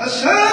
أشهد